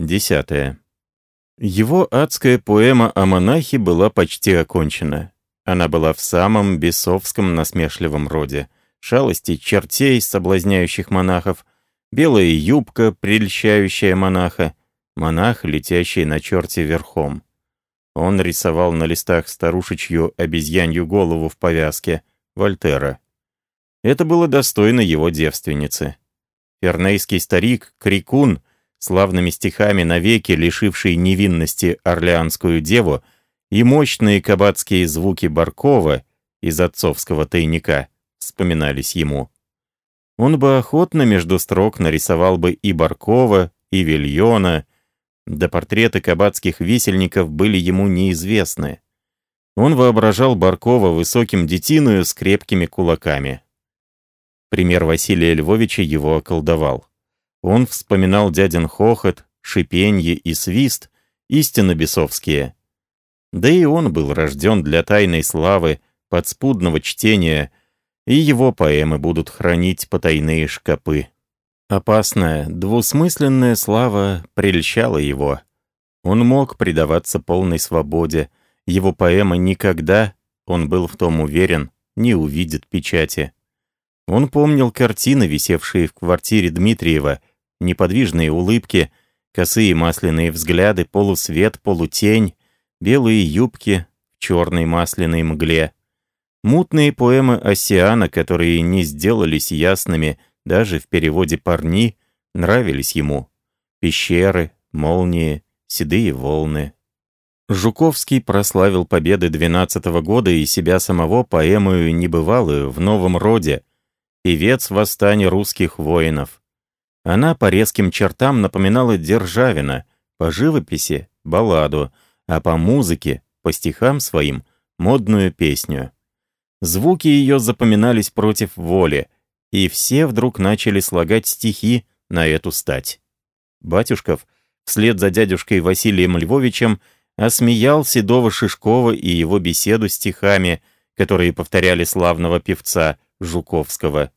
Десятое. Его адская поэма о монахе была почти окончена. Она была в самом бесовском насмешливом роде. Шалости чертей, соблазняющих монахов, белая юбка, прельщающая монаха, монах, летящий на черте верхом. Он рисовал на листах старушечью обезьянью голову в повязке, Вольтера. Это было достойно его девственницы. Фернейский старик, Крикун, славными стихами навеки лишивший невинности орлеанскую деву, и мощные кабацкие звуки Баркова из отцовского тайника вспоминались ему. Он бы охотно между строк нарисовал бы и Баркова, и Вильона, да портреты кабацких висельников были ему неизвестны. Он воображал Баркова высоким детиною с крепкими кулаками. Пример Василия Львовича его околдовал. Он вспоминал дядин хохот, шипенье и свист, истинно бесовские. Да и он был рожден для тайной славы, подспудного чтения, и его поэмы будут хранить потайные шкапы. Опасная, двусмысленная слава прельщала его. Он мог предаваться полной свободе. Его поэма никогда, он был в том уверен, не увидит печати. Он помнил картины, висевшие в квартире Дмитриева, неподвижные улыбки, косые масляные взгляды, полусвет, полутень, белые юбки в черной масляной мгле. Мутные поэмы Осиана, которые не сделались ясными даже в переводе «парни», нравились ему. Пещеры, молнии, седые волны. Жуковский прославил победы двенадцатого года и себя самого поэмою небывалую в новом роде, певец восстания русских воинов. Она по резким чертам напоминала Державина, по живописи — балладу, а по музыке, по стихам своим — модную песню. Звуки ее запоминались против воли, и все вдруг начали слагать стихи на эту стать. Батюшков, вслед за дядюшкой Василием Львовичем, осмеял Седова Шишкова и его беседу стихами, которые повторяли славного певца — Жуковского.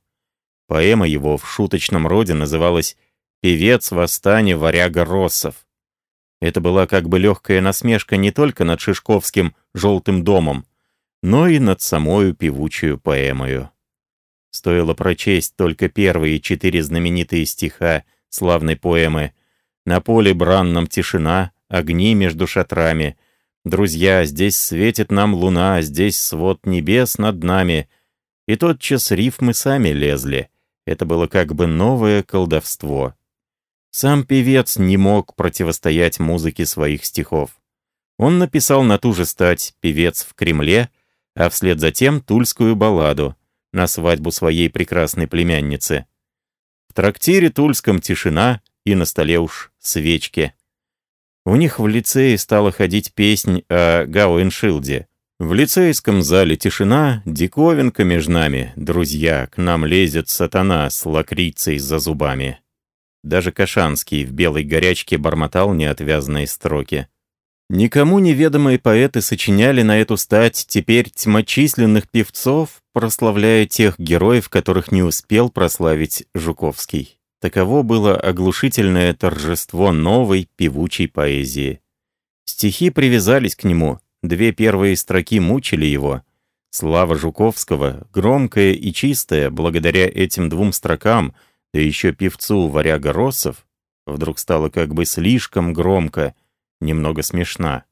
Поэма его в шуточном роде называлась «Певец восстания варяга Россов». Это была как бы легкая насмешка не только над Шишковским «желтым домом», но и над самою певучую поэмою. Стоило прочесть только первые четыре знаменитые стиха славной поэмы «На поле бранном тишина, огни между шатрами», «Друзья, здесь светит нам луна, здесь свод небес над нами», и тотчас рифмы сами лезли. Это было как бы новое колдовство. Сам певец не мог противостоять музыке своих стихов. Он написал на ту же стать «Певец в Кремле», а вслед за тем «Тульскую балладу» на свадьбу своей прекрасной племянницы. В трактире Тульском тишина и на столе уж свечки. У них в лицее стала ходить песнь о Гауэншилде, в лицейском зале тишина, диковинка между нами, друзья, к нам лезет сатана с лакрицей за зубами. Даже Кашанский в белой горячке бормотал неотвязные строки. Никому неведомые поэты сочиняли на эту стать теперь тьмочисленных певцов, прославляя тех героев, которых не успел прославить Жуковский. Таково было оглушительное торжество новой певучей поэзии. Стихи привязались к нему, Две первые строки мучили его. Слава Жуковского, громкая и чистая, благодаря этим двум строкам, да еще певцу Варяга Россов, вдруг стало как бы слишком громко, немного смешна.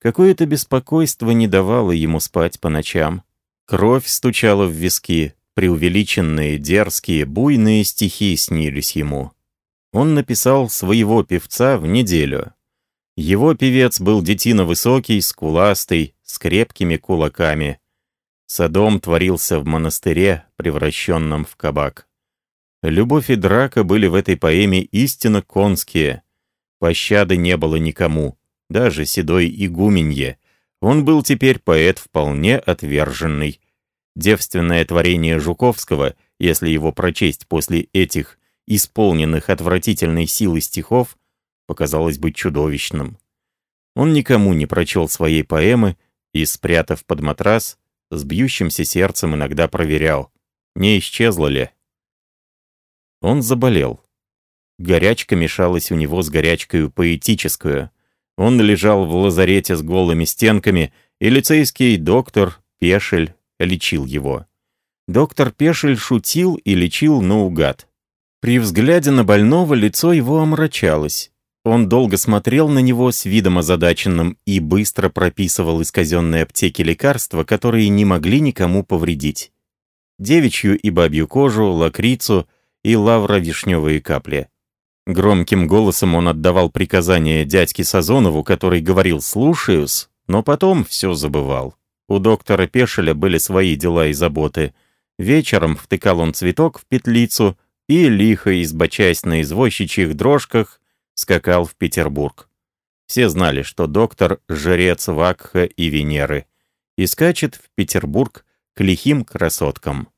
Какое-то беспокойство не давало ему спать по ночам. Кровь стучала в виски, преувеличенные, дерзкие, буйные стихи снились ему. Он написал своего певца в неделю, его певец был детина высокий, скуластый, с крепкими кулаками. Садом творился в монастыре, превращенном в кабак. Любовь и драка были в этой поэме истинно конские. Пощады не было никому, даже седой игуменье. Он был теперь поэт вполне отверженный. Девственное творение Жуковского, если его прочесть после этих исполненных отвратительной силы стихов, показалось быть чудовищным. Он никому не прочел своей поэмы и, спрятав под матрас, с бьющимся сердцем иногда проверял, не исчезла ли. Он заболел. Горячка мешалась у него с горячкою поэтическую. Он лежал в лазарете с голыми стенками, и лицейский доктор Пешель лечил его. Доктор Пешель шутил и лечил наугад. При взгляде на больного лицо его омрачалось. Он долго смотрел на него с видом озадаченным и быстро прописывал из казенной аптеки лекарства, которые не могли никому повредить. Девичью и бабью кожу, лакрицу и лавровишневые капли. Громким голосом он отдавал приказания дядьке Сазонову, который говорил «слушаюсь», но потом все забывал. У доктора Пешеля были свои дела и заботы. Вечером втыкал он цветок в петлицу и, лихо избочась на извозчичьих дрожках, скакал в Петербург. Все знали, что доктор — жрец Вакха и Венеры, и скачет в Петербург к лихим красоткам.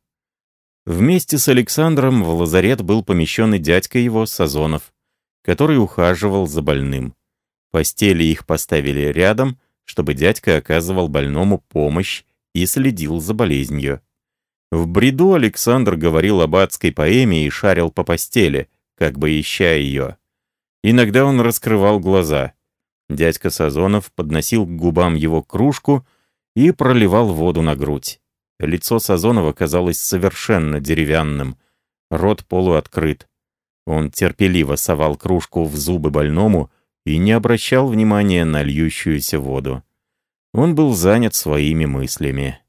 Вместе с Александром в лазарет был помещен и дядька его, Сазонов, который ухаживал за больным. Постели их поставили рядом, чтобы дядька оказывал больному помощь и следил за болезнью. В бреду Александр говорил об адской поэме и шарил по постели, как бы ища ее. Иногда он раскрывал глаза. Дядька Сазонов подносил к губам его кружку и проливал воду на грудь. Лицо Сазонова казалось совершенно деревянным, рот полуоткрыт. Он терпеливо совал кружку в зубы больному и не обращал внимания на льющуюся воду. Он был занят своими мыслями.